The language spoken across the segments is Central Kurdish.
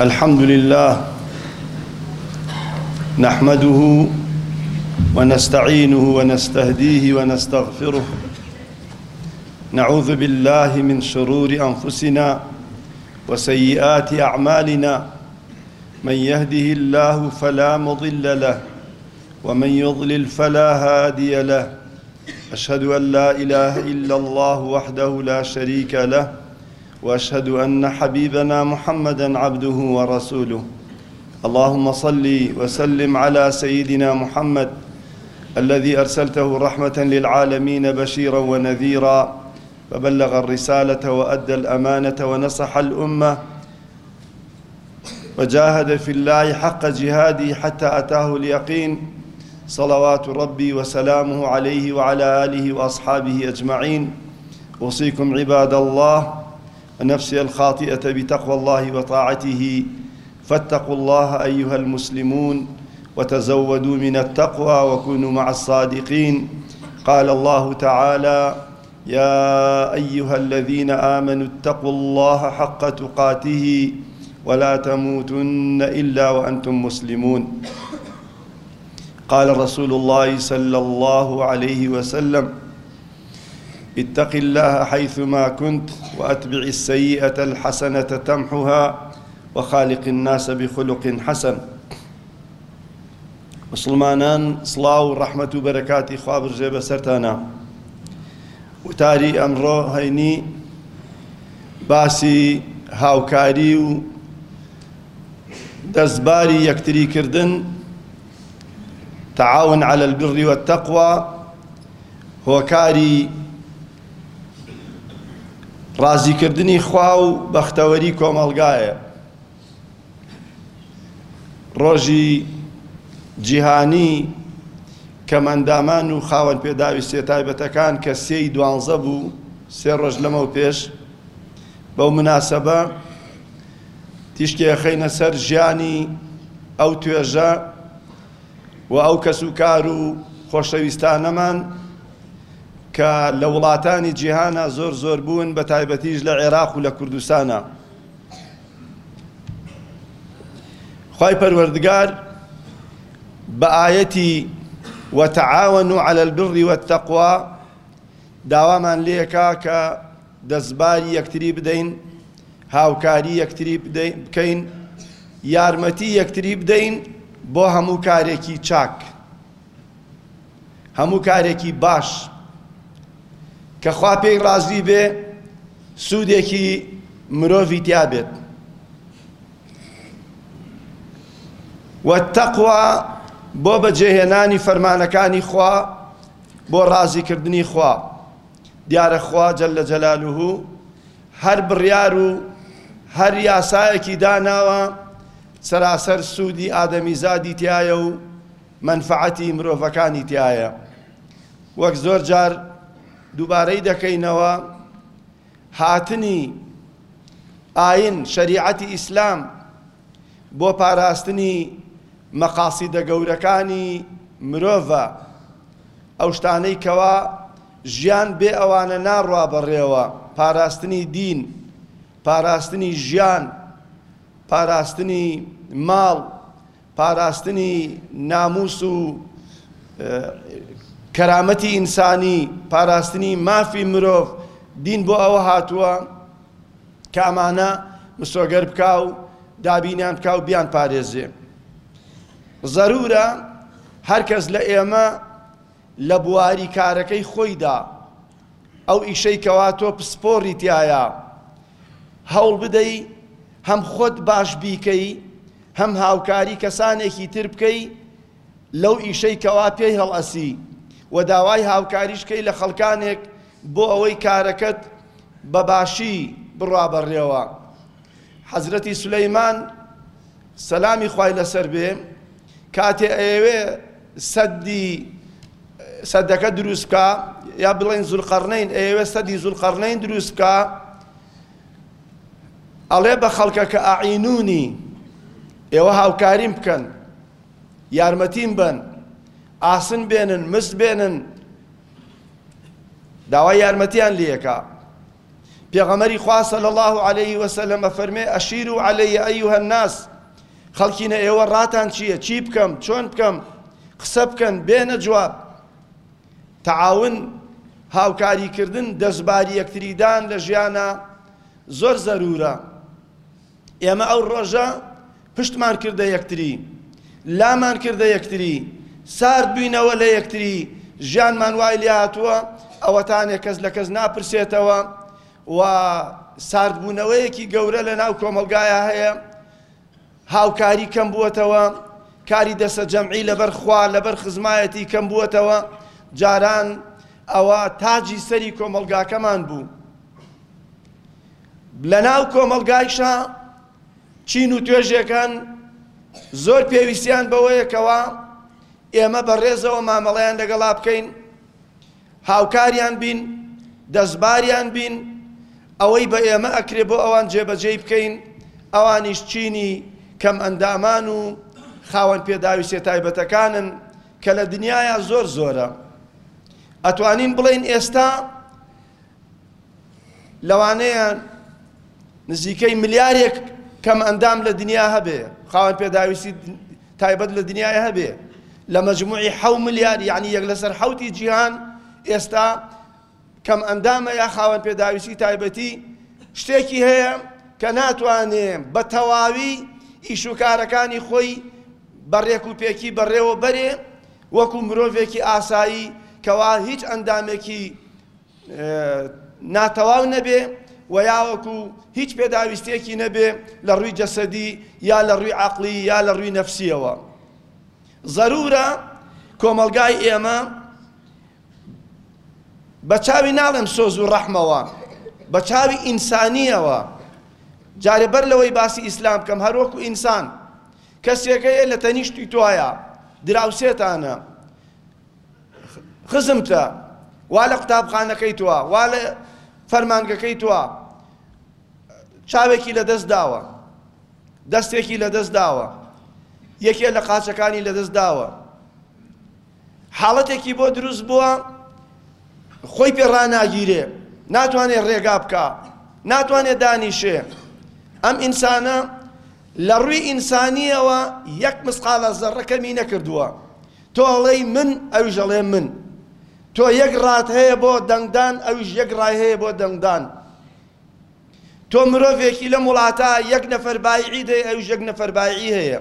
الحمد لله نحمده ونستعينه ونستهديه ونستغفره نعوذ بالله من شرور أنفسنا وسيئات أعمالنا من يهده الله فلا مضل له ومن يضلل فلا هادي له أشهد أن لا إله إلا الله وحده لا شريك له واشهد ان حبيبنا محمدا عبده ورسوله اللهم صل وسلم على سيدنا محمد الذي ارسلته رحمه للعالمين بشيرا ونذيرا فبلغ الرساله وادى الامانه ونصح الامه وجاهد في الله حق جهاده حتى اتاه اليقين صلوات ربي وسلامه عليه وعلى اله واصحابه اجمعين اوصيكم عباد الله نفسي الخاطئة بتقوى الله وطاعته فاتقوا الله أيها المسلمون وتزودوا من التقوى وكونوا مع الصادقين قال الله تعالى يا أيها الذين آمنوا اتقوا الله حق تقاته ولا تموتن إلا وأنتم مسلمون قال رسول الله صلى الله عليه وسلم اتق الله حيثما كنت واتبع السيئه الحسنه تمحها وخالق الناس بخلق حسن موسڵمانان سڵاو و ڕەحمەت و بەرەکاتی خوا بڕژێ بەسەرتانا وتاری ئەمڕۆ هەینی باسی هاوکاری و دەستباری یەکتری کردن تعاون على البر والتقوى هۆکاری ڕازیکردنی خوا و بەختەوەری کۆمەڵگایە ڕۆژی جیهانی کەمئەندامان و خاوەن پێداویستیە تایبەتەکان کە سێی دوانزە بوو سێ ڕۆژ لەمەو پێش بەو مناسەبە تیشکێ خەینە سەر ژیانی ئەو توێژە و ئەو کەس و کار و خۆشەویستانەمان کە لە وڵاتانی جیهانە زۆر زۆر بوون بە تایبەتیش لە عێراق و لە کوردستانە خوای پەروەردگار بە ئایەتی وتعاونوا علی البر والتقوا داوامان لێکا کە دەستباری یەکتری بدەین هاوکاری یەکتری بکەین یارمەتی یەکتری بدەین بۆ هەموو کارێکی چاک هەموو کارێکی باش کە خوا پێی ڕازی بێ سوودێکی مرۆڤی تیا بێت. وەتەقوا بۆ بەجێهێنانی فەرمانەکانی خوا بۆ ڕازیکردنی خوا دیارە خوا جل جلاله هەر بڕیار و هەر یاسایەکی داناوە سەراسەر سوودی ئادەمیزادی تایە و منفعەتی مرۆڤەکانی تایە وەک زۆر جار دووبارەی دەکەینەوە، هاتنی ئایین، شەریعەتی ئیسلام، بۆ پاراستنی مەقاسیدە گەورەکانی مرۆڤە، ئەو شتانەی کەوا ژیان بێ ئەوانە ناڕوا بەڕێوە، پاراستنی دین، پاراستنی ژیان، پاراستنی ماڵ، پاراستنی نامووس و کەرامەتی ئینسانی، پاراستنی مافی مرۆڤ، دین بۆ ئەوە هاتووە کە ئەمانە مسۆگەر بکا و دابینیان بکا و بیانپارێزێ. زەروورە هەرکەس لە ئێمە لە بواری کارەکەی خۆیدا ئەو ئیشەی کەوا تۆ پسپۆڕی تیایە هەوڵ بدەی هەم خۆت باش بیکەی هەم هاوکاری کەسانێکی تر بکەی لەو ئیشەی کەوا پێی هەڵئەسی و داوای هاوکاریش کەی لە خەڵکانێک بۆ ئەوەی کارەکەت بە باشی بڕوا بەڕێوە حەزرەتی سولەیمان سەلامی خوای لەسەر بێ کاتێ ئەیەوێ سەدی سەدەکە دروست بکا یا بڵێن زولقەرنین ئەیەوێ سەدی زولقەرنین دروست بکا ئەڵێ بە خەڵکەکە ئەعینونی ئێوە هاوکاریم بکەن یارمەتیم بن ئاسن بێنن مست بێنن داوای یارمەتیان لێکە پێغەمبەری خوا صلی اللە علیە وسلم ئەفەرمێ ئەشیرو علیە ایها الناس خەڵکینە ئێوە ڕاتان چییە چی بکەم چۆن بکەم قسە بکەن بێنە جواب تعاون هاوکاریکردن دەستباری یەکتریدان لە ژیانە زۆر زەرورە ئێمە ئەو ڕۆژە پشتمان کردە یەکتری، لامان کردە یەکتری، سارد بووینەوە لە یەکتری، ژیانمان وای لێهاتووە ئەوەتانێ کەس لە کەس ناپرسێتەوە و ساردبوونەوەیەکی گەورە لەناو کۆمەڵگایا هەیە، هاوکاری کەمبووەتەوە، کاری دەستەجەمعی لەبەر خوا، لەبەر خزمایەتی کەمبووەتەوە، جاران ئەوە تاجی سەری کۆمەڵگاکەمان بوو. لەناو کۆمەڵگایشا چین و توێژێکان زۆر پێویستیان بەوەیە کەوا ئێمە بە ڕێزەوە مامەڵەیان لەگەڵا بکەین هاوکاریان بین دەستباریان بین ئەوەی بە ئێمە ئەکرێ بۆ ئەوان جێبەجێی بکەین ئەوانیش چینی کەم ئەندامان و خاوەن پێداویستە تایبەتەکانن کە لە دنیاە زۆر زۆرە ئەتوانین بڵین ئێستا لەوانەیە نزیکەی ملیارێک کەم ئەندام لە دنیا هەبێ خاوەن پێداویستی تایبەت لە دنیای هەبێ لە مجموعی حەو ملیار یعنی یەک لەسەر حوتی جیهان ئێستا کەم ئەندامە یا خاوەن پێداویستی تایبەتی شتێکی هەیە کە ناتوانێ بە تەواوی ئیشوکارەکانی خۆی بەڕێک و پێکی بەڕێوە بەرێ وەکو مرۆڤێکی ئاسایی کەوا هیچ ئەندامێکی ناتەواو نەبێ و یاوەکو هیچ پێداویستیەکی نەبێ لە ڕووی جەسەدی یا لە ڕووی عقلی یا لە ڕووی نەفسیەوە ضرورە کۆمەلگای ئێمە بە چاوی ناڵێم سۆز و ڕەحمەوە بە چاوی ئینسانیەوە جارێ بەر لەوەی باسی ئیسلام بکەم هەروەکو ئینسان کەسێکەیە لە تەنیشتی توایا دراوسێتانە خزمتە، وا لە قوتابخانەکەی تۆە، وا لە فەرمانگەکەی تۆە، چاوێکی لەدەست داوە، دەستێکی لەدەست داوە، یەکێ لە قاچەکانی لەدەست داوە، حاڵەتێکی بۆ دروست بووە خۆی پێ ڕاناگیرێ ناتوانێت ڕێگا بکە ناتوانێت دانیشێ ئەم ئینسانە لە ڕووی ئینسانیەوە یەک مسقالە زەڕەکەمی نەکردووە تۆ ئەڵێی من، ئەویش ئەڵێ من. تۆ یەک ڕات هەیە بۆ دەنگدان، ئەویش یەک ڕای هەیە بۆ دەنگدان. تۆ مرۆڤێکی لەم وڵاتە یەک نەفەر بایعیت هەیە، ئەویش یەک نەفەر بایعی هەیە.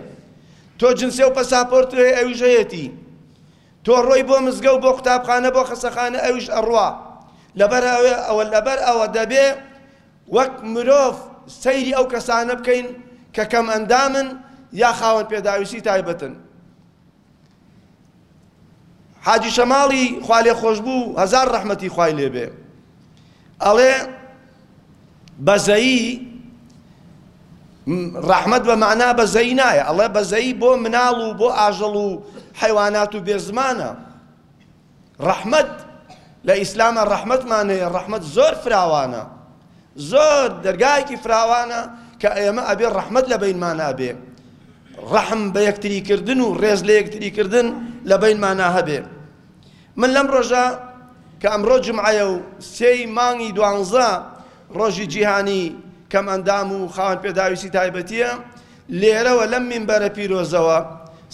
تۆ جنسێ و پەساپۆرتت هەیە، ئەویش هەیەتی. تۆ ڕۆی بۆ مزگە و بۆ قوتابخانە بۆ خەسەخانە، ئەویش ئەڕوا. لەبەر ئەوێ ئەوە لەبەر ئەوە دەبێ وەک مرۆڤ سەیری ئەو کەسانە بکەین کە کەمئەندامن یا خاوەن پێداویستی تایبەتن. حاجی شەماڵی خوالێخۆشبوو هەزار ڕەحمەتی خوای لێبێ ئەڵێ بەزەیی ڕەحمەت بە مەعنا بەزەیی نایە ئەڵێ بەزەیی بۆ مناڵ و بۆ ئاژەڵ و حەیوانات و بێزمانە ڕەحمەت لە ئیسلامە ڕەحمەتمان هەیە ڕەحمەت زۆر فراوانە زۆر دەرگایەکی فراوانە کە ئێمە ئەبێ ڕەحمەت لە بینمان ئەبێ ڕەحم بە یەکتری کردن و ڕێز لە یەکتری کردن لە بینمانە هەبێ من لەم ڕۆژە کە ئەمڕۆ جمعەیە و سێی مانگی دوانزە ڕۆژی جیهانی کەم ئەندام و خاوەن پێداویستی تایبەتیە لێرەوە لەم مینبەرە پیرۆزەوە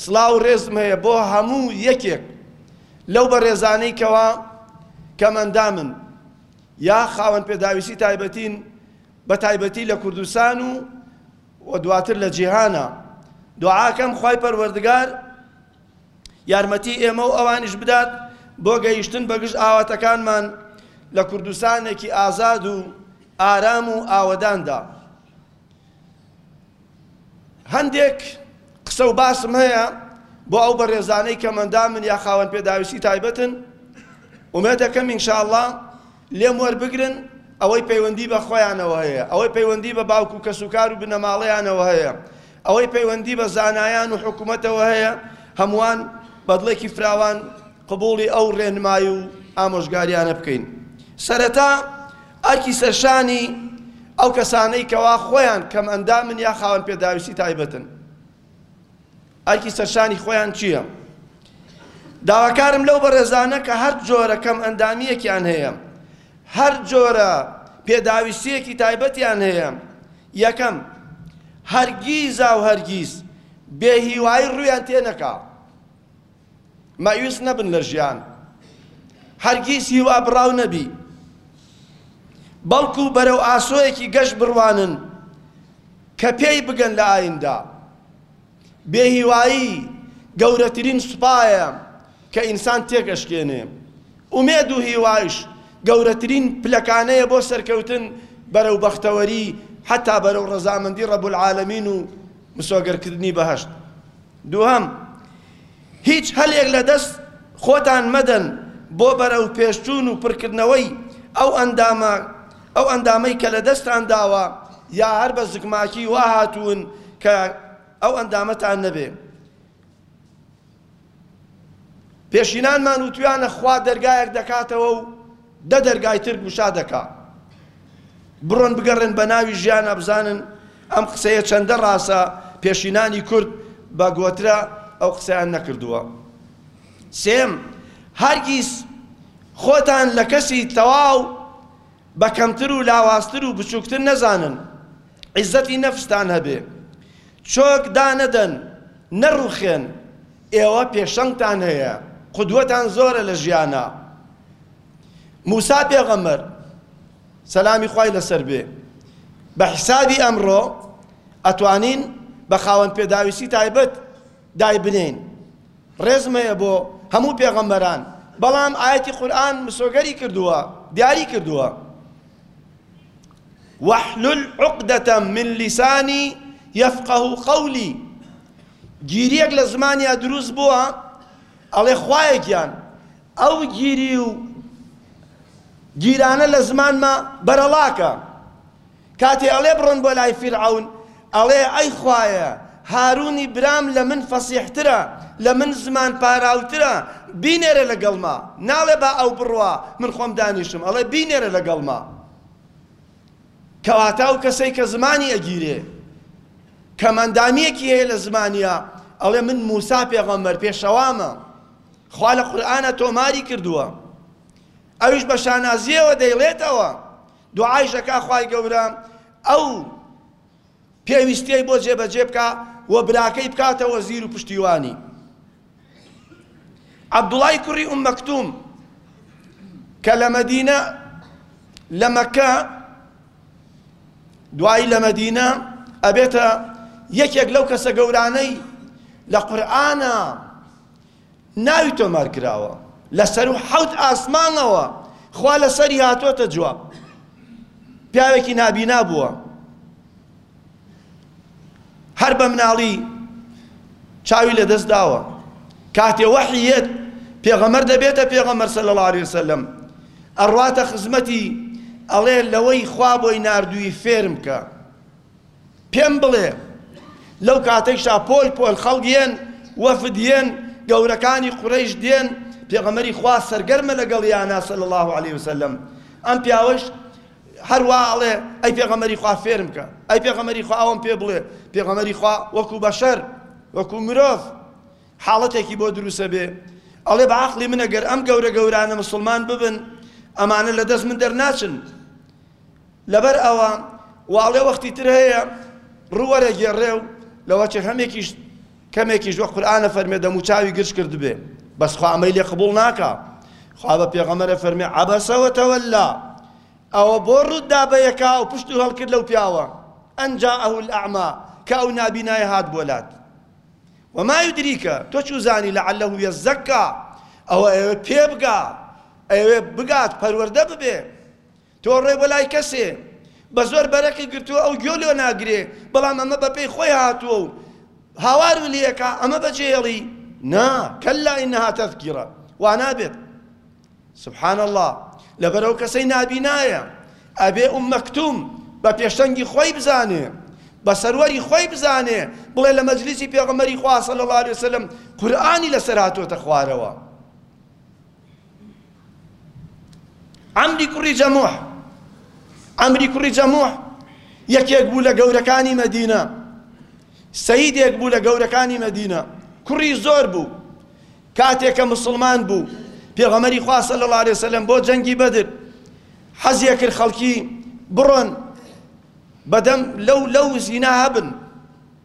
سڵاو ڕێزم هەیە بۆ هەموو یەکێک لەو بەڕێزانەی کەوا کەمەندامن یا خاوەن پێداویستی تایبەتین بە تایبەتی لە کوردستان و و دواتر لە جیهانە دوعاکەم خی پەروەردگار یارمەتی ئێمە و ئەوانیش بدات بۆ گەیشتن بەگشت ئاواتەکانمان لە کوردستانێکی ئازاد و ئارام و ئاوەداندا هەندێک قسە و باسم هەیە بۆ ئەو بەڕێزانەی کە مەندامن یا خاوەن پێداویستی تایبەتن ومێ دەکەم ئینشاءاللە لێم وەربگرن ئەوەی پەیوەندی بە خۆیانەوە هەیە ئەوەی پەیوەندی بە باوک و کەسوکار و بنەماڵەیانەوە هەیە ئەوەی پەیوەندی بە زانایان و حکوومەتەوە هەیە هەمووان بەدڵێکی فراوان قبوڵی ئەو ڕێنمای و ئامۆژگاریانە بکەین. سەرەتا ئەرکی سەرشانی ئەو کەسانەی کەوا خۆیان کەمئەندامن یا خاوەن پێداویستی تایبەتن. ئەرکی سەرشانی خۆیان چییە؟ داواکارم لەو بەڕێزانە کە هەر جۆرە کەمئەندامییەکیان هەیە، هەر جۆرە پێداویستییەکی تایبەتیان هەیە، یەکەم، هەرگیزاو هەرگیز بێهیوایی ڕوویان تێنەکا. مایوس نەبن لە ژیان هەرگیز هیوا بڕاو نەبی بەڵکو بەرەو ئاسۆیەکی گەش بڕوانن کە پێی بگەن لە ئایندە بێهیوایی گەورەترین سوپایە کە ئینسان تێکەشکێنێ ئومێد و هیوایش گەورەترین پلەکانەیە بۆ سەرکەوتن بەرەو بەختەوەری حتا بەرەو ڕەزامەندی ڕەب العالمین و مسۆگەرکردنی بەهەشت دووهەم، هیچ هەلێک لە دەست خۆتان مەدەن بۆ بەرەوپێشچوون و پرکردنەوەی ئەو ئەندامە ئەو ئەندامەی کە لە دەستتان داوە یا هەر بە زکماکی وا هاتوون کە ئەو ئەندامەتان نەبێ. پێشینانمان وتویانە خوا دەرگایەک دەکاتەوە و دە دەرگای تر گوشا دەکا. بڕۆن بگەڕێن بە ناوی ژیانا بزانن ئەم قسەیە چەندە ڕاستە، پێشینانی کورد بە گۆترە ئەو قسەیان نەکردووە. سێم، هەرگیز خۆتان لە کەسی تەواو بە کەمتر و لاوازتر و بچووکتر نەزانن، عیزەتی نەفستان هەبێ. چۆک دانەدەن، نەڕووخێن. ئێوە پێشەنگتان هەیە قودوەتان زۆرە لە ژیانا موسا پێغەمبەر سەلامی خوای لەسەر بێ بە حیسابی ئەمڕۆ ئەتوانین بە خاوەن پێداویستی تایبەت دایبنین ڕێزمەیە بۆ هەموو پێغەمبەران بەڵام ئاەتی قورآن مسۆگەری کردووە دیاری کردووە واحلل عقدە من لسانی یفقه قولی گیریەک لە زمانیا دروست بووە ئەڵێ خوایە گیان ئەو گیری و گیرانە لە زمانمە بەرەڵاکە کاتێ ئەڵێ بڕۆن بۆ لای فیرعەون ئەڵێ ئەی خوایە هارونی برام لە من فەسیحترە لە من زمان پاراوترە بینێرە لەگەڵما ناڵێ با ئەو بڕوا من خۆم دانیشم ئەڵێ بینێرە لەگەڵما کەواتە ئەو کەسەی کە زمانی ئەگیرێ کەمەندامیەکی هەیە لە زمانیا ئەڵێ من موسا پێغەمبەر پێشەوامە خوا لە قورئانە تۆماری کردووە ئەویش بە شانازیەوە دەیڵێتەوە دوعای ژەکا خوای گەورە ئەو پێویستیەی بۆ جێبەجێ بکە و براکەی بکاتەوە زیر و پشتیوانی عەبدوڵای کوڕی ئوم مەکتوم کە لە مەدینە لە مەکە دوایی لە مەدینە ئەبێتە یەکێک لەو کەسە گەورانەی لە قورئانە ناوی تۆمار کراوە لەسەر و حەوت ئاسمانەوە خوا لەسەری هاتۆتە جواب پیاوێکی نابینا بووە هەر بە مناڵی چاوی لە دەست داوە کاتێ وەحی یەت پێغەمەر دەبێتە پێغەمەر صلی الله علیه وسلم ئەڕواتە خزمەتی ئەڵێ لەوەی خوا بۆی ناردووی فێرم کە پێم بڵێ لەو کاتێکشا پۆل پۆل خەڵگیێن وەفدیێن گەورەکانی قڕیش دێن پێغەمەری خوا سەرگەرمە لەگەڵ یانە صلی الله عليه وسلم ئەم پیاوەش هەروا ئەڵێ، ئەی پێغەمبەری خوا فێرم کە، ئەی پێغەمبەری خوا ئەوەم پێ بڵێ، پێغەمبەری خوا وەکو بەشەر، وەکو مرۆڤ حاڵەتێکی بۆ دروست ئەبێ، ئەڵێ بە عەقڵی من ئەگەر ئەم گەورە گەورانە موسڵمان ببن ئەمانە لە دەست من دەرناچن، لەبەر ئەوە واڵێ وەختی تر هەیە ڕوو وەرەگێڕێ و لەوەچێ هەمێکیش کەمێکیش وەک قورئان ئەفەرمێ دەموچاوی گرژ کردبێ بەس خوا ئەمەی لێ قبوڵ ناکا خوا بە پێغەمبەر ئەفەرمێ عەبەسە وەتەوەلا ئەوە بۆ ڕووت دا بە یەکا و پشت و هەڵکرد لەو پیاوە ئەن جاءه الاعما کە ئەو نابینایە هات بۆ لات وما يدريکە تۆ چو زانی لعله یزەکا ئەوە ئەوێ پێ بگا ئەوێ بگات پەروەردە ببێ تۆ ڕێ وەلای کەسێ بە زۆر بەرەقی گرتووە ئەو گوێ لۆ ناگرێ بەڵام ئەمە بە پێی خۆی هاتووە و هاوارو لێکا ئەمە بە جێڵی نا کەلا ئینها تەذکیڕە وانابێت سبحان الله لەبەر ئەو کەسەی نابینایە ئەبێ ئوم مەکتوم بە پێشەنگی خۆی بزانێ بە سەروەری خۆی بزانێ بڵێ لە مەجلیسی پێغەمەری خوا صلی الله علیه وسلم قورئانی لەسەر هاتۆتە خوارەوە عەمری کوڕی جەموح عەمری کوڕی جەموح یەکێک بوو لە گەورەکانی مەدینە سەیدێک بوو لە گەورەکانی مەدینە کوڕی زۆر بوو کاتێک کە مسلمان بوو پێغەمەری خوا صلی الله علیه وسلم بۆ جەنگی بەدر حەزیە کرد خەڵکی بڕۆن بەدەم لەو لەو زینا هەبن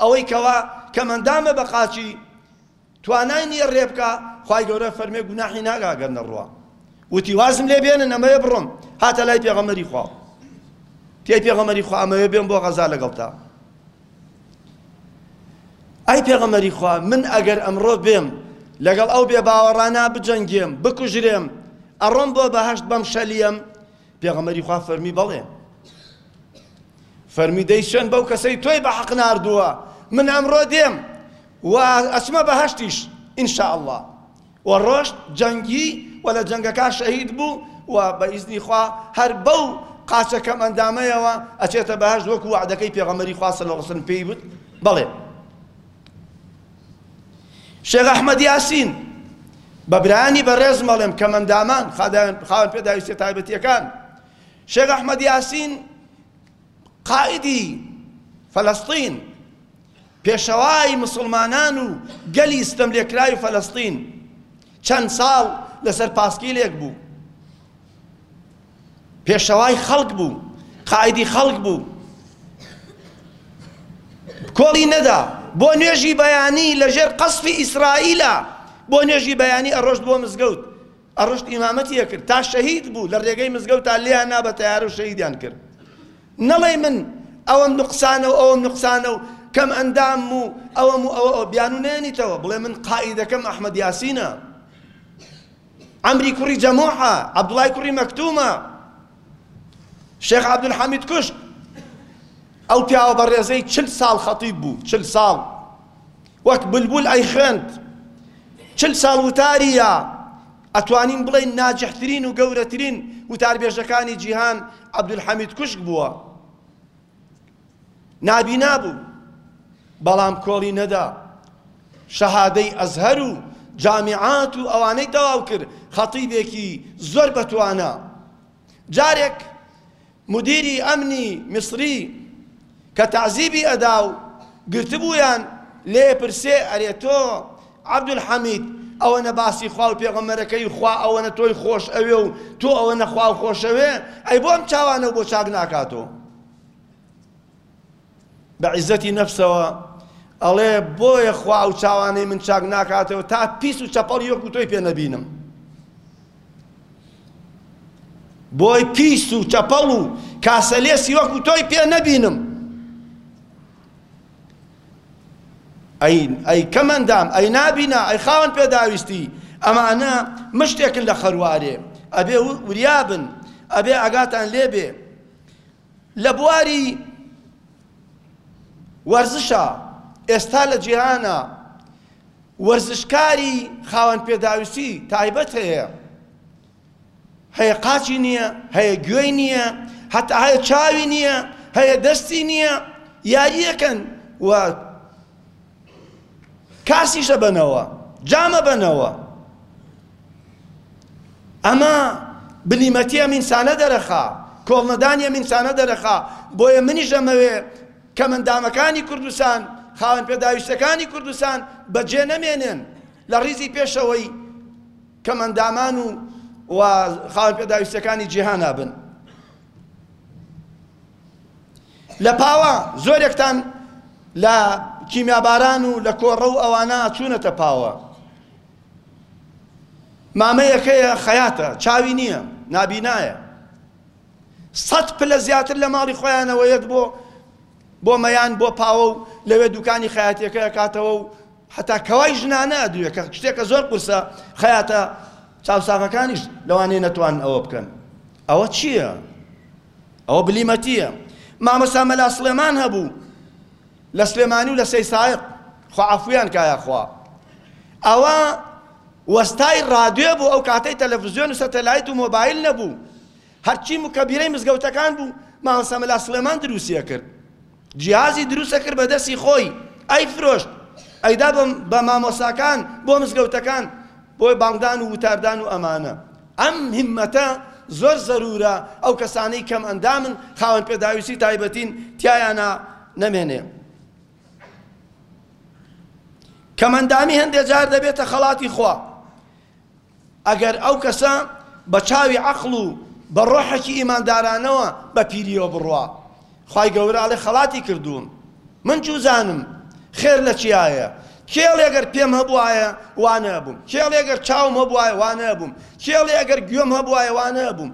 ئەوەی کەوا کەمەندامە بە قاچی توانای نیە رێبکا خوای گەورە فەرمێ گوناحی ناگا گەر نەڕوا وتی وازم لێ بێنن ئەمەوێ بڕۆم هاتە لای پێغەمەری خوا تێ پێغەمەری خوا ئەمەوێ بێم بۆ غەزا لەگەڵتا ئەی پێغەمەری خوا من ئەگەر ئەمڕۆ بێم لەگەڵ ئەو بێ باوەڕانا بجەنگێم بکوژرێم ئەڕۆم بۆ بەهشت بەم شەلیەم پێغەمبەری خوا فەرمی بەڵێ فەرمی دەی سوێن بەو کەسەی تۆی بە حەق ناردووە من ئەمڕۆ دێم و ئەچمە بەهەشتیش ئینشاء الله و ڕۆشت جەنگی و لە جەنگەکە شەهید بوو و بە ئیزنی خوا هەر بەو قاچە کەم ئەندامەیەوە ئەچێتە بەهەشت وەکو وعدەکەی پێغەمبەری خوا صلی الله علیه وسلم پێی بوت بەڵێ شێخ ئەحمەد یاسین، بە برایانی بەڕێزم ئەڵێم کە مەندامان خاوەن پێداویستیە تایبەتیەکان، شێخ ئەحمەد یاسین قائیدی فەلەستین پێشەوای مسلمانان و گەلی ستەم لێکراوی فەلەستین چەند ساڵ لەسەر پاسکیلێک بوو پێشەوای خەڵک بوو قائیدی خەڵک بوو کۆڵی نەدا بۆ نوێژی بەیانی لەژێر قەسفی ئیسرائیلە بۆ نوێژی بەیانی ئەڕۆشت بۆ مزگەوت ئەڕۆشت ئیمامەتیە کرد تا شەهید بوو لە ڕێگەی مزگەوت تا لێیان نابە تەیارە و شەهیدیان کرد نەڵێ من ئەوەم نقصانە و ئەوەم نقصانە و کەم ئەندام و ئەوەم و ئەوە بیانو نێنیتەوە بڵێ من قائیدەکەم ئەحمەد یاسینە عەمری کوڕی جەموحە، عەبدوڵای کوڕی مەکتومە، شێخ عەبدولحەمید کوشک، ئەو پیاوە بەڕێزەی چل ساڵ خەتیب بوو، چل ساڵ وەک بلبول ئەیخوێند، چل ساڵ وتاریە، ئەتوانین بڵێین ناجحترین و گەورەترین وتاربێژەکانی جیهان عەبدولحەمید کوشک بووە. نابینا بوو بەڵام کۆڵی نەدا شەهادەی ئەزهەر و جامیعات و ئەوانەی تەواو کرد خەتیبێکی زۆر بەتوانا جارێک مدیری ئەمنی میسری کە تعزیبی ئەدا و گرتبوویان لێ پرسێ ئەرێ تۆ عبدالحمید، ئەوەنە باسی خوا و پێغەمبەرەکەی خوا ئەوەنە تۆی خۆش ئەوێ و تۆ ئەوەنە خواو خۆش ئەوێ ئەی بۆ ئەم چاوانەو بۆ چاک ناکاتۆ؟ بە عیزەتی نەفسەوە ئەڵێ بۆیە خوا ئەو چاوانەی من چاک ناکاتەوە تا پیس و چەپەڵی وەکو تۆی پێ نەبینم بۆی پیس و چەپەڵ و کاسەلێسی وەکو تۆی پێ نەبینم ئەی ئەی کەم ئەندام ئەی نابینا ئەی خاوەن پێداویستی ئەمانە مشتێکن لە خەروارێ ئەبێ وریابن ئەبێ ئاگاتان لێبێ لە بواری وەرزشە ئێستا لە جیهانە وەرزشکاری خاوەن پێداویستی تایبەت هەیە هەیە قاچی نییە، هەیە گوێی نییە، هەتا هەیە چاوی نییە، هەیە دەستی نییە، یارییەکەن و کاسیش ئەبەنەوە، جام ئەبەنەوە. ئەمە بلیمەتی ئەم ئینسانە دەرەخا، کۆڵنەدانی ئەم ئینسانە دەرەخا، بۆیە منیش ئەمەوێ کەمئەندامەکانی کوردستان، خاوەن پێداویستییەکانی کوردستان بەجێ نەمێنن لە ڕیزی پێشەوەی کەم ئەندامان و و خاوەن پێداویستیەکانی جیهانا بن لە پاوە زۆرێکتان لە کیمیاباران و لە کۆڕە و ئەوانە چوونەتە پاوە مامەیەکەیە خەیاتە چاوی نییە نابینایە سەد پلە زیاتر لە ماڵی خۆیانەوە یەت بۆ بۆ مەیان بۆ پاوە و لەوێ دووکانی خەیاتیەکەی ئەکاتەوە و حەتا کەوای ژنانە ئەدوێ کە شتێکە زۆر قورسە خەیاتە چاوساغەکانیش لەوانەیە نەتوان ئەوە بکەن ئەوە چییە؟ ئەوە بلیمەتیە مامۆسا مەلا سلێمان هەبوو لە سلێمانی و لە سەی سایق خوعافویان کایە خوا ئەوە وەستای ڕادێ بوو ئەو کاتەی تەلەڤزیۆن و سەتەلایت و مۆبایل نەبوو هەرچی مکەبیرەی مزگەوتەکان بوو مامۆستا مەلا سڵێمان دروستی ئەکرد جیهازی دروست ئەکرد بە دەستی خۆی ئەی فرۆشت ئەیدا بە مامۆستاکان بۆ مزگەوتەکان بۆی بانگدان و وتاردان و ئەمانە ئەم همەتە زۆر زەرورە ئەو کەسانەی کەم ئەندامن خاوەن پێداویستی تایبەتین تایانە نەمێنێ کەمەندامی هەندێک جار دەبێتە خەڵاتی خوا ئەگەر ئەو کەسە بە چاوی عەقڵ و بە ڕۆحێکی ئیماندارانەوە بە پیریەوە بڕوا، خوای گەورە ئەڵێ خەڵاتی کردووم، من چوزانم خێر لە چیایە، کێ ئەڵێ گەر پێم هەبوایە وا نەبووم، کێ ئەڵێ گەر چاوم هەبوایە وا نەبووم، کێ ئەڵێ گەر گوێم هەبوایە وا نەبووم.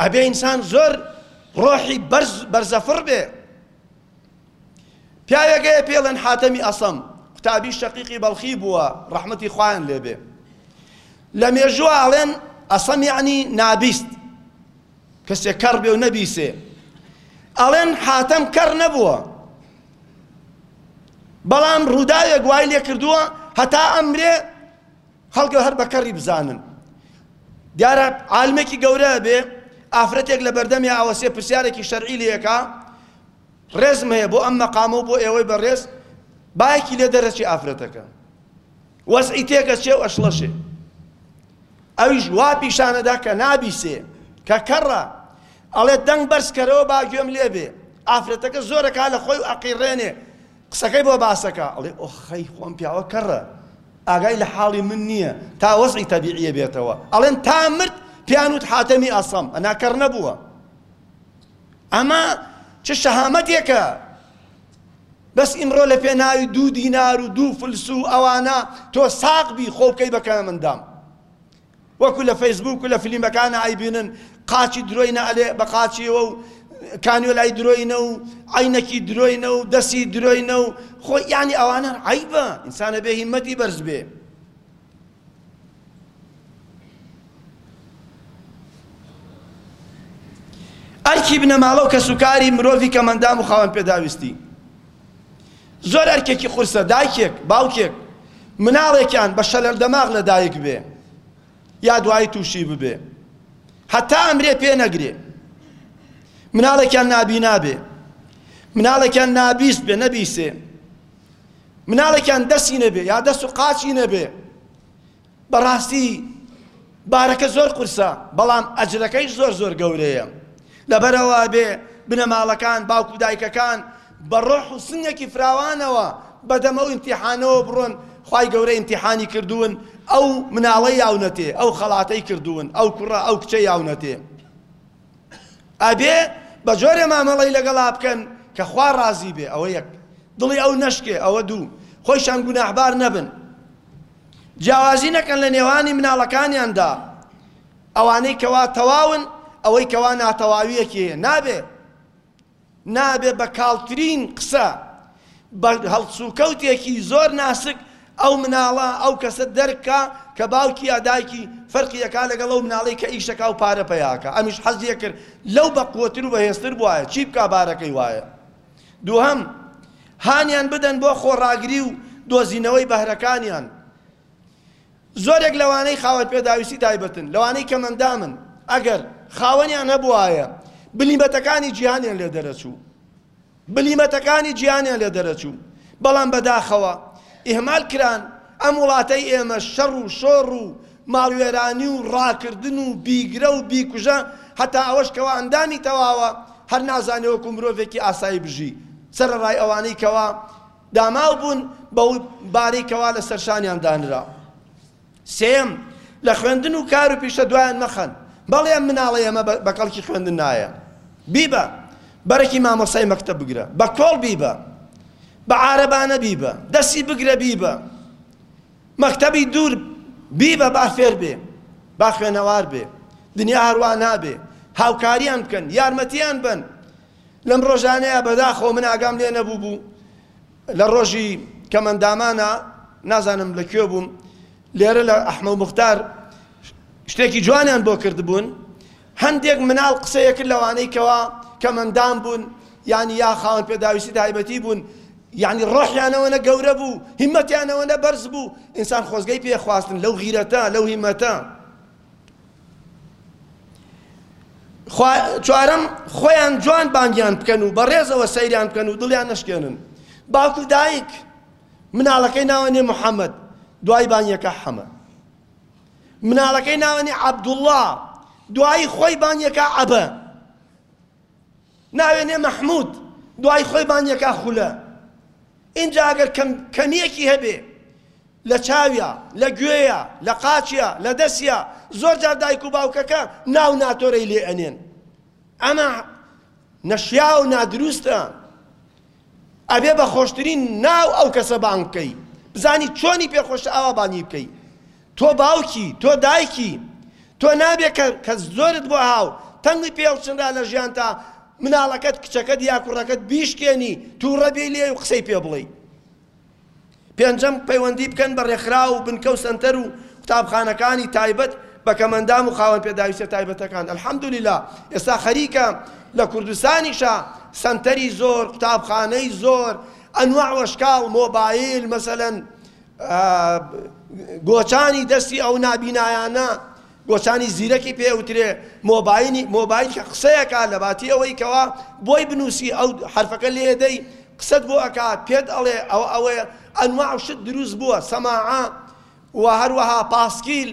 ئەبێ ئینسان زۆر ڕۆحی بەرز بەرزەفڕ بێ. پیاوێک هەیە پێڵێن حاتەمی ئەسەم قوتابی شەقیقی بەڵخی بووە ڕەحمەتی خوایان لێبێ لە مێژووە ئەڵێن ئەسەم یعنی نابیست کەسێک کەڕ بێ و نەبیسێ ئەڵێن حاتەم کەڕ نەبووە بەڵام ڕووداوێک وای لێ کردووە هەتا ئەمرێ خەڵکە هەر بە کەڕی بزانن. دیارە عالمێکی گەورە بێ ئافرەتێک لە بەردەمیا ئەوەسێ پرسیارێکی شەرعی لێکا ڕێزم هەیە بۆ ئەم مەقامە و بۆ ئێوەی بەڕێز بایەکی لێ دەرەچی ئافرەتەکە وەزعی تێکە چێ و ئەشڵەشێ ئەویش وا پیشانەدا کە نابیسێ کە کەڕە ئەڵێ دەنگ بەرزکەرەوە باگوێم لێ بێ ئافرەتەکە زۆرەکە لە خۆی و ئەقیڕێنێ قسەکەی بۆ باسەکە ئەڵێ ئۆخەی خۆم پیاوە کەڕە ئاگای لە حاڵی من نییە تا وەزعی تەبیعیە بێتەوە ئەڵێن تا مرد پیانوت حاتەمی ئەسەم ئەنا کەڕ نەبووە ئەمە چ شەهامەتێکە بەس ئیمڕۆ لە پێناوی دوو دینار و دوو فلس و ئەوانە تۆ ساق بی خۆ بکەی بەکەمەندام وەکو لە فەیسبووک و لە فلیمەکانا ئەیبینن قاچی درۆینە ئەلێ بە قاچیەوە و کانیۆلای درۆینە و عەینەکی درۆینە و دەسی درۆینە و خۆ یانی ئەوانە عیبە ئینسانە بێ هیمەتی بەرز بێ ئەرکی بنەماڵە و کەسوکاری مرۆڤی کەمەندام و خاوەن پێداویستی زۆر ئەرکێکی قورسە دایکێک، باوکێک مناڵێکیان بە شەلەل دەماغ لە دایک بێ یا دوایی تووشی ببێ هەتا ئەمرێ پێ نەگرێ. مناڵێکیان نابینا بێ، مناڵێکیان نابیست بێ نەبیسێ، مناڵێکیان دەستی نەبێ یا دەست و قاچی نەبێ، بەڕاستی بارەکە زۆر قورسە بەڵام ئەجرەکەیش زۆر زۆر گەورەیە لەبەرەوە ئەبێ بنەماڵەکان باوک و دایکەکان بە ڕۆح و سنگێکی فراوانەوە بەدەم ئەو ئیمتیحانەوە بڕۆن خوای گەورە ئیمتیحانی کردوون ئەو مناڵە یاونەتێ ئەو خەڵاتەی کردوون ئەو کوڕە ئەو کچە یاونەتێ ئەبێ بە جۆرێ مامەڵەی لەگەڵا بکەن کە خوا ڕازی بێ ئەوە یەک دڵی ئەو نەشکێ ئەوە دوو خۆیشان گوناحبار نەبن جیاوازی نەکەن لە نێوانی مناڵەکانیاندا ئەوانەی کەوا تەواون ئەوەی کەوا ناتەواویەکی هەیە نابێ نابێ بە کاڵترین قسە بە هەڵسوکەوتێکی زۆر ناسک ئەو مناڵە ئەو کەسە دەرکە کە باوکی یا دایکی فەرقی یەکا لەگەڵ ئەو مناڵی کە ئیشەکە و پارە پیاکە ئەمیش حەزیە کرد لەو بە قوتر و بەهێزتر بواە چی بکە بارەکەی وایە دووهەم، هانیان بدەن بۆ خۆڕاگری و دۆزینەوەی بەهرەکانیان. زۆرێک لەوانەی خاوەن پێداویستی تایبەتن، لەوانەی کەمئەندامن، ئەگەر خاوەنیان نەبووایە، بلیمەتەکانی جیهانیان لێ دەرەچوو. بلیمەتەکانی جیهانیان لێ دەرەچوو. بەڵام بەداخەوە ئیهمال کران. ئەم وڵاتەی ئێمەش شەڕ و شۆڕ و ماڵوێرانی و ڕاکردن و بیگرە و بیکوژە هەتا ئەوەش کەوا ئەندامی تەواوە هەر نازانێ وەکو مرۆڤێکی ئاسایی بژی سەرەڕای ئەوانەی کەوا داماو بوون بەو بارەی کەوا لەسەر شانیان دانرا سێم لە خوێندن و کار و پیشە دوایان مەخەن بەڵێ مناڵە ئێمە بە کەڵکی خوێندن نایە بیبە بەرەکی مامۆسای مەکتە بگرە بە کۆڵ بیبە بە عارەبانە بیبە دەسی بگرە بیبە مەکتەبی دوور بیبە با فێر بێ با خوێنەوار بێ دنیا هەروا نابێ هاوکاریان بکەن یارمەتیان بەن لەم ڕۆژانەیە بەداخەوە من ئاگام لێ نەبوو بوو لە ڕۆژی کەمەندامانە نازانم لە کوێ بووم لێرە لە ئەحمە مختار شتێکی جوانیان بۆ کردبوون هەندێک مناڵ قسەیەک کرد لەوانەی کەوا کەمەندان بوون یانی یا خاوەن پێداویستی تایبەتی بوون یعنی ڕۆحیان ئەوەنە گەورە بوو هیمەتیان ئەوەنە بەرز بوو ئینسان خۆزگەی پێ خواستن لەو غیرەتە لەو هیمەتە چوارەم خۆیان جوان بانگیان بکەن و بەڕێزەوە سەیریان بکەن و دڵیان نشکێنن باوکو دایک مناڵەکەی ناوەنێ محەممەد دوای بانگەکە حەمە مناڵەکەی ناوەنی عەبدوڵڵا دوایی خۆی بانیەکە عەبە ناوێنێ مەحمود دوای خۆی بانیەکە خولە ئینجا ئەگەر کەمیەکی هەبێ لە چاویە لە گوێیە لە قاچیە لە دەسیە زۆر جار دایک و باوکەکە ناو ناتۆرەی لێ ئەنێن ئەمە نەشیا و نادروستە ئەبێ بە خۆشترین ناو ئەو کەسە بانگ بکەی بزانی چۆنی پێ خۆشە ئاوا بانگی بکەی تۆ باوکی تۆ دایکی تۆ نابێ کە کە زۆرت بۆ هاو تەنگی پێوچنرا لە ژیانتا مناڵەکەت کچەکەت یا کوڕەکەت بیشکێنی تووڕە بێ لێ و قسەی پێ بڵێی پێنجەم، پەیوەندی بکەن بە ڕێکخراو و بنکە و سەنتەر و قوتابخانەکانی تایبەت بە کەمئەندام و خاوەن پێداویستیە تایبەتەکان، الحمدللە ئێستا خەریکە لە کوردستانیشا سەنتەری زۆر، قوتابخانەی زۆر، ئەنواع و ئەشکاڵ، مۆبایل مەسەلەن گۆچانی دەستی ئەو نابینایانە، گۆچانی زیرەکی پێ ئەوترێ، مۆبایلی، مۆبایل کە قسەیەکا لەباتی ئەوەی کەوا بۆی بنووسی ئەو حەرفەکە لێ ئەدەی قسەت بۆ ئەکات پێت ئەڵێ ئەوە ئەوەیە ئەنواع و شت دروست بووە سەماعە و هەروەها پاسکیل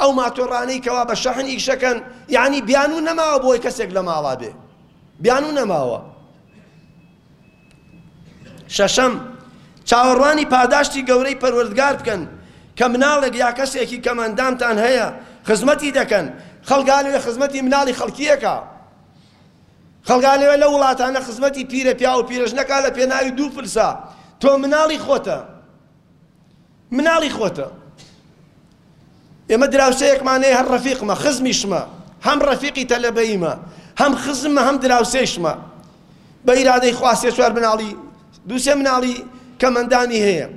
ئەو ماتۆڕانەی کەوا بە شەحن ئیشەکەن یانی بیانوو نەماوە بۆی کەسێک لە ماڵا بێ بیانوو نەماوە. شەشەم، چاوەڕوانی پاداشتی گەورەی پەروەردگار بکەن، کە مناڵێک یا کەسێکی کەمئەندامتان هەیە خزمەتی دەکەن، خەڵگا لەوێ خزمەتی مناڵی خەڵکی ئەکا، خەڵگا لەوێ لەو وڵاتانە خزمەتی پیرە پیاو و پیرەژنەکا لە پێناوی دوو پرسە، تۆ مناڵی خۆتە، مناڵی خۆتە ئێمە دراوسێیەکمان هەیە هەر ڕەفیقمە خزمیشمە هەم ڕەفیقی تەلەبەیمە هەم خزممە هەم دراوسێشمە بە ئیرادەی خوا سێ چوار مناڵی دووسێ مناڵی کەمەندانی هەیە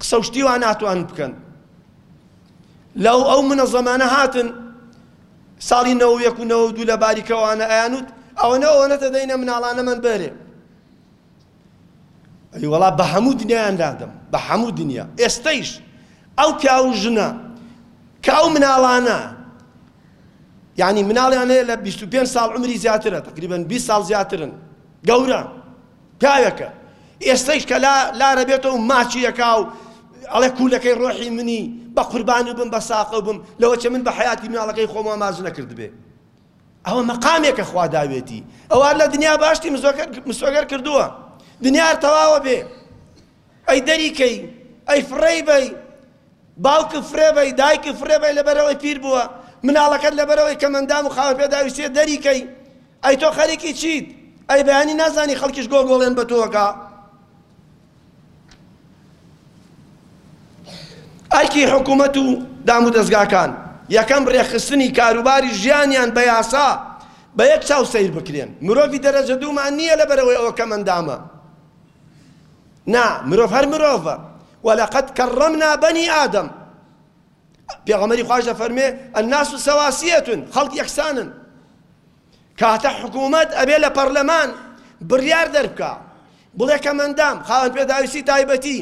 قسە و شتی وا ناتوان بکەن لەو ئەو منە زەمانە هاتن ساڵی نەوە یەک و نەوە دوو لە باریکەوانە ئەیانوت ئەوەنە ئەوەنە دەدەینە مناڵانە من بەرێ ئەی وەڵا بە هەموو دنیایان لادەم بە هەموو دنیا ئێستەیش ئەو پیاو و ژنە کە ئەو مناڵانە یعنی مناڵیان هەیە لە 25 ساڵ عمری زیاترە تقریبا 20 ساڵ زیاترن گەورە پیاوێکە ئێستەیش کە لا لارە بێتە و ماچی یەکا و ئەڵێ کوولەکەی ڕۆحی منی بە قوربانی بم بە ساقە بم لەوە چە من بە حیاتی مناڵەکەی خۆم ئاماژ نەکردبێ ئەوە مەقامێکە خوا داوێتی ئەو هەر لە دنیا باشتی مسۆگەر کردووە دنیار تەواوە بێ ئەی دەریکەی ئەی فڕێی بەی باوکە فرێ بەی دایکە فرێ بەی لەبەرەوەی پیر بووە مناڵەکەت لەبەرەوەی کە مندام و خاوە پێداویستێ دەریکەی ئەی تۆ خەریکی چیت ئەی بەیانی نازانی خەڵکیش گۆگۆڵێن بە تۆگە ئەرکی حکومەت و دامودەزگاکان یەکەم ڕێکخستنی کاروباری ژیانیان بە یاسا بە یەک چاو سەیر بکرێن مرۆڤی دەرەجە دوومان نییە لەبەرەوەی ئەوە کەمەندامە نا مرۆڤ هەر مرۆڤە وەلەقەد کەڕەمنا بەنی ئادەم پێغەمەری خوش دەفەرمێ الناس سواسیەتون خەڵک یەکسانن کاتە حکومەت ئەبێ لە پەڕلەمان بڕیار دەربکا بڵێ کە مندام خاوەن پێداویستی تایبەتی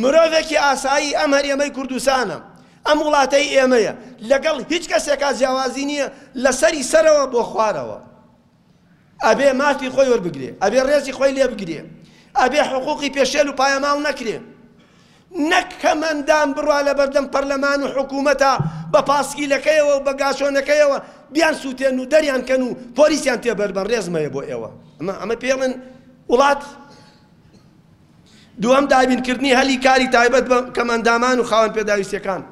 مرۆڤێکی ئاسایی ئەم هەرێمەی کوردستانە ئەم وڵاتەی ئێمەیە لەگەڵ هیچ کەسێکا جیاوازی نییە لە سەری سەرەوە بۆ خوارەوە ئەبێ مافی خۆی وەربگرێ ئەبێ ڕێزی خۆی لێ بگرێ ئەبێ حقوقی پێشێل و پایەماڵ نەکرێ نەک کەم ئەندام بڕوا لە بەردەم پەرلەمان و حکوومەتە بە پاسکیلەکەیەوە و بە گاشۆنەکەیەوە بیان سووتێن و دەریان کەن و پۆلیسیان تێ بەربەن ڕێزمەیە بۆ ئێوە ئەمە ئەمە پێڵن وڵات دووەم دابینکردنی هەلی کاری تایبەت بە کەمەندامان و خاوەن پێداویستەکان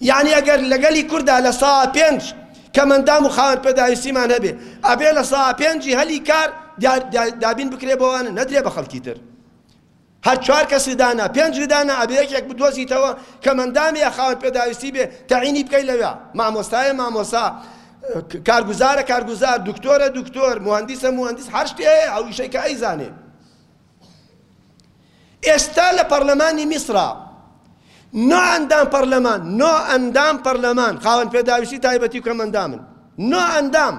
یعنی ئەگەر لەگەلی کووردا لە سا پێنج کەمەندام و خاوەن پێداویستیمان هەبێ ئەبێ لە سا پێنجی هەلی کار دابین بکرێ بۆوانە نەدرێ بە خەڵکی تر هەر چوار کەسی دانا پێنجی دانا ئەبێ یەکێک بدۆزیتەوە کەم ئەندامی یا خاوەن پێداویستی بێ تەعینی بکەی لەوێ مامۆستایە مامۆسا کارگوزارە کارگوزار دکتۆرە دکتۆر موهەندیسە موهەندیس هەر شتێ هەیە ئەو ئیشەی کە ئەیزانێ ئێستا لە پەرلەمانی میسرا نۆ ئەندام پەرلەمان نۆ ئەندام پەرلەمان خاوەن پێداویستی تایبەتی و کەم ئەندامن نۆ ئەندام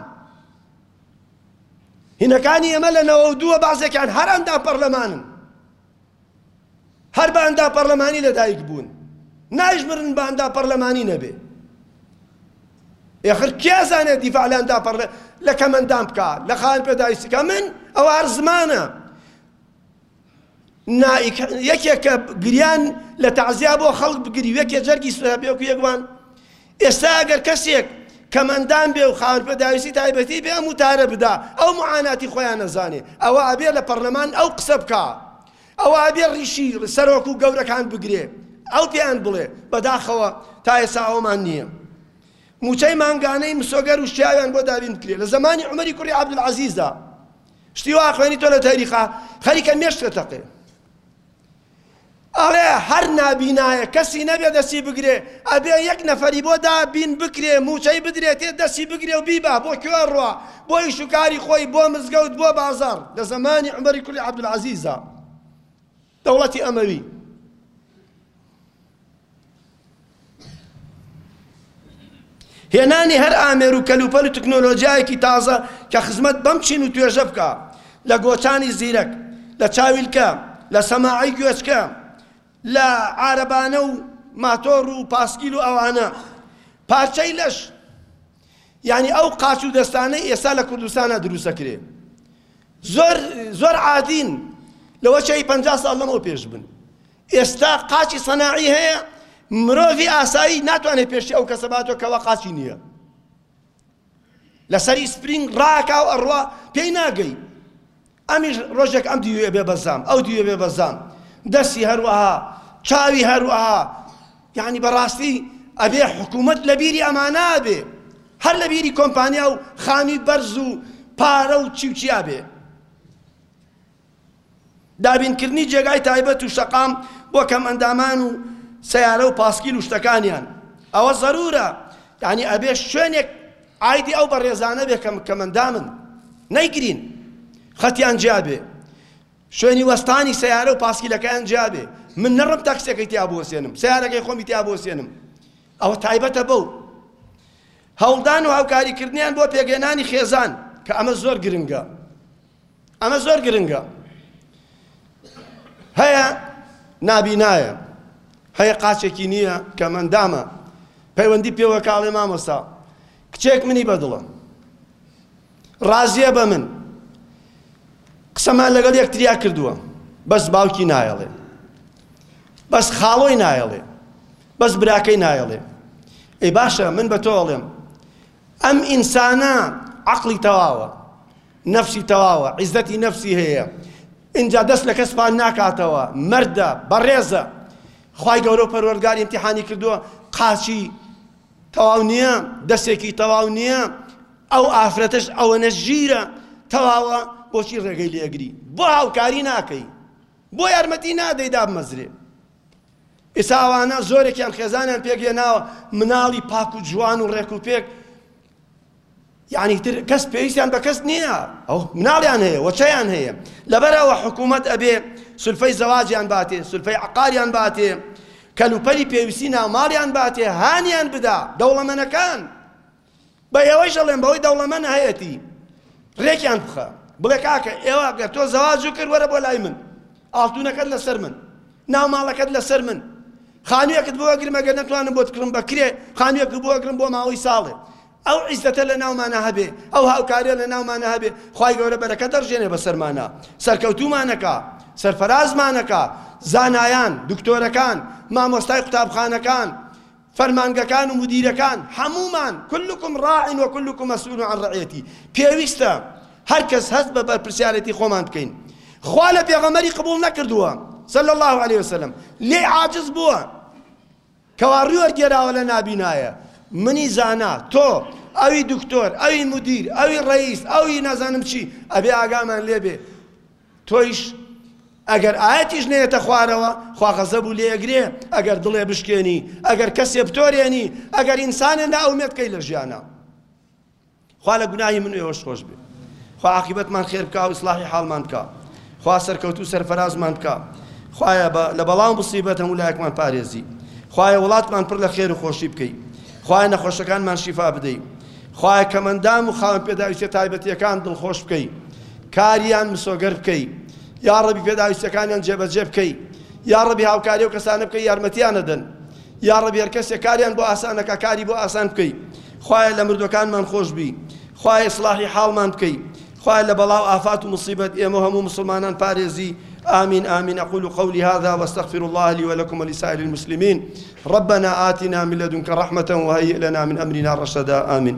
هینەکانی ئێمە لە نەوەو دووە بەعزێکیان هەر ئەندام پەرلەمانن هەر بە ئەندام پەرلەمانی لەدایک بوون نایژمرن بە ئەندام پەرلەمانی نەبێ ئێخر کێ زانێت دیفاع لە ئەندام پەرلە لە کەمەندان بکە لە خان پێداویستی کە من ئەوە هەر زمانە نائیک یەکێ کە گریان لە تەعزیا بۆ خەڵک بگری و یەکێ جەرگی سوێ بێ وەکو یەکوان ئێستا ئەگەر کەسێک کەمەندان بێ و خاوەن پێداویستی تایبەتی بێ ئەم وتارە بدا ئەو معاناتی خۆیان نەزانێ ئەوە ئەبێ لە پەرلەمان ئەو قسە بکا ئەوە ئەبێ ڕیشی سەرۆک و گەورەکان بگرێ ئەو پێیان بڵێ بەداخەوە تا ئێستا ئەومان نییە موچەی مانگانەی مسۆگەر و شیاویان بۆ دابین بکرێت لە زمانی عمەری کوڕی عبدالعزیزدا شتی وا ئەخوێنی تۆ لە تاریخا خەریکە مێشک دەتەقێ ئەڵێ هەر نابینایە کەسی نەبێ دەسی بگرێ ئەبێ یەک نەفەری بۆ دابین بکرێ موچەی بدرێتێ دەسی بگرێ و بیبا بۆ کوێ ڕوا بۆ ئیش و کاری خۆی بۆ مزگەوت بۆ بازاڕ لە زەمانی عومەری کوری عەبدولعەزیزە دەوڵەتی ئەمەوی هێنانی هەر ئامێر و کەلوپەل و تکنۆلۆژیایەکی تازە کە خزمەت بەم چین و توێژە بکە لە گۆچانی زیرەک لە چاویلکە لە سەماعی گوێچکە لە عارەبانە و ماتۆڕ و پاسکیل و ئەوانە پارچەی لەش یعنی ئەو قاچ و دەستانەی ئێستا لە کوردستانە دروستەکرێ زۆر زۆر عادین لەوە چای پەنجا ساڵ لەمەوە پێش بن ئێستا قاچی سەناعی هەیە مرۆڤی ئاسایی ناتوانێت پێشی ئەو کەسە باتۆ کەوا قاچی نییە لەسەری سپرینگ ڕاکا و ئەڕوا پێی ناگەی ئەمیش ڕۆژێک ئەم دیوێ بێ بەزام ئەو دیوێ بێ بەزام دەسی هەروەها چاوی هەروەها یەعنی بەڕاستی ئەبێ حکوومەت لە بیری ئەمانە بێ، هەر لە بیری کۆمپانیا و خانووی بەرز و پارە و چی و چیا بێ. دابینکردنی جێگای تایبەت و شەقام بۆ کەمئەندامان و سەیارە و پاسکیل و شتەکانیان ئەوە زەرورە، یەعنی ئەبێ شوێنێک عایدی ئەو بەڕێزانە بێ کە کەمەندامن نەیگرین خەتیان جیا بێ. شوێنی وەستانی سەیارە و پاسکیلەکەیان جیابێ من نەڕۆم تاکسیەکەی تیا بوەسێنم سەیارەکەی خۆمی تیا بوەسێنم ئەوە تایبەتە بەو هەوڵدان و هاوکاریکردنیان بۆ پێگەێنانی خێزان کە ئەمە زۆر گرنگە ئەمە زۆر گرنگە هەیە نابینایە هەیە قاچێکی نییە کە مندامە پەیوەندی پێوە کاڵێ مامۆستا کچێک منی بەدڵە ڕازیە بە من قسەمان لەگەڵ یەکتریا کردووە بەس باوکی نایەڵێ بەس خاڵۆی نایەڵێ بەس براکەی نایەڵێ ئەی باشە من بە تۆ ئەڵێم ئەم ئینسانە عقلی تەواوە نەفسی تەواوە عیزەتی نەفسی هەیە اینجا دەست لە کەس پان ناکاتەوە مەردە بەڕێزە خی گەورە پەروەرگار امتحانی کردووە قاچی تەواو نییە دەستێکی تەواو نییە ئەو ئافرەتش ئەوەنە ژیرە تەواوە بۆچی ڕێگەی لێگری بۆ هاوکاری ناکەی بۆ یارمەتی نادەی دابمەزرێ ئێساوانە زۆرێکیان خێزانیان پێکێناوە مناڵی پاک و جوان و ڕێک و پێک یانی تر کەس پێویستیان بە کەس نییە ئەو مناڵیان هەیە وەچەیان هەیە لەبەرەوە حکوومەت ئەبێ سلفەی زەواجیان باتێ سلفەی عقاریان باتێ کەلوپەلی پێویستی ناوماڵیان باتێ هانیان بدا دەوڵەمەنەکان بە ئێوەی شەڵێن بەوەی دەوڵەمەن هەیەتی ڕێکیان بخە بڵێ کاکە ئێوە گەر تۆ زەواج و کرد وەرە بۆ لای من ئاڵتونەکەت لەسەر من ناو ماڵەکەت لەسەر من خانوویەکت بۆ ئەگرم ئەگەر نەتوانم بۆت کڕم بە کرێ خانوویەکت بۆ ئەگرم بۆ ماوەی ساڵێ ئەو عیزەتە لە ناومانە هەبێ ئەو هاوکاریە لە ناومانە هەبێ خی گەورە بەرەکە دەڕژێنێ بەسەرمانە سەرکەوتومانەکە سەرفرازمانەکە زانایان دکتۆرەکان مامۆستای قوتابخانەکان فەرمانگەکان و مودیرەکان هەموومان کلکم ڕاع و کلکم مسئول عن رعیتی پێویستە هەر کەس هەست بە بەرپرسیارێتی خۆمان بکەین خوا لە پێغەمبەری قبوڵ نەکردووە صلی الله علیه وسلم لێی عاجز بووە کەوا ڕوی وەرگێراوە لە نابینایە منی زانا تۆ ئەوی دکتۆر ئەوی مدیر ئەوی ڕئیس ئەوی نازانم چی ئەبێ ئاگامان لێبێ تۆیش ئەگەر ئایەتیش نەیەتە خوارەوە خوا غەزەب و لێگرێ ئەگەر دڵێ بشکێنی ئەگەر کەسێ بتۆرێنی ئەگەر ئینسانێ نائومێد کەی لە ژیانە خوا لە گوناهی من ئێوەش خۆش بێ خوا عاقبەتمان خێر بکا و ئیسلاحی حاڵمان بکا خوا سەرکەوتو و سەرفرازمان بکا خوایە لە بەڵام بسیبەت هەموو لایەکمان پارێزی خوایە وڵاتمان پڕ لە خێر و خۆشی بکەی خوایە نەخۆشەکانمان شیفا بدەی خوایە کەم ئەندام و خاوەن پێداویستیە تایبەتیەکان دڵخۆش بکەی کاریان مسۆگەر بکەی یاڕەبی پێداویستەکانیان جێبەجێ بکەی یاڕەبی هاوکاری و کەسانە بکەی یارمەتیان نەدەن یاڕەبی هەر کەسێک کاریان بۆ ئاسانەکە کاری بۆ ئاسان بکەی خوایە لە مردوەکانمان خۆش بی خوای ئیسلاحی حاڵمان بکەی خوای لە بەڵاو ئافات و مصیبەت ئێمە هەموو مسلمانان پارێزی آمین آمین أقول قولي هذا واستغفر الله لي ولكم ولسائر المسلمين ربنا آتنا من لدنك رحمة وهيئ لنا من أمرنا رشدا آمين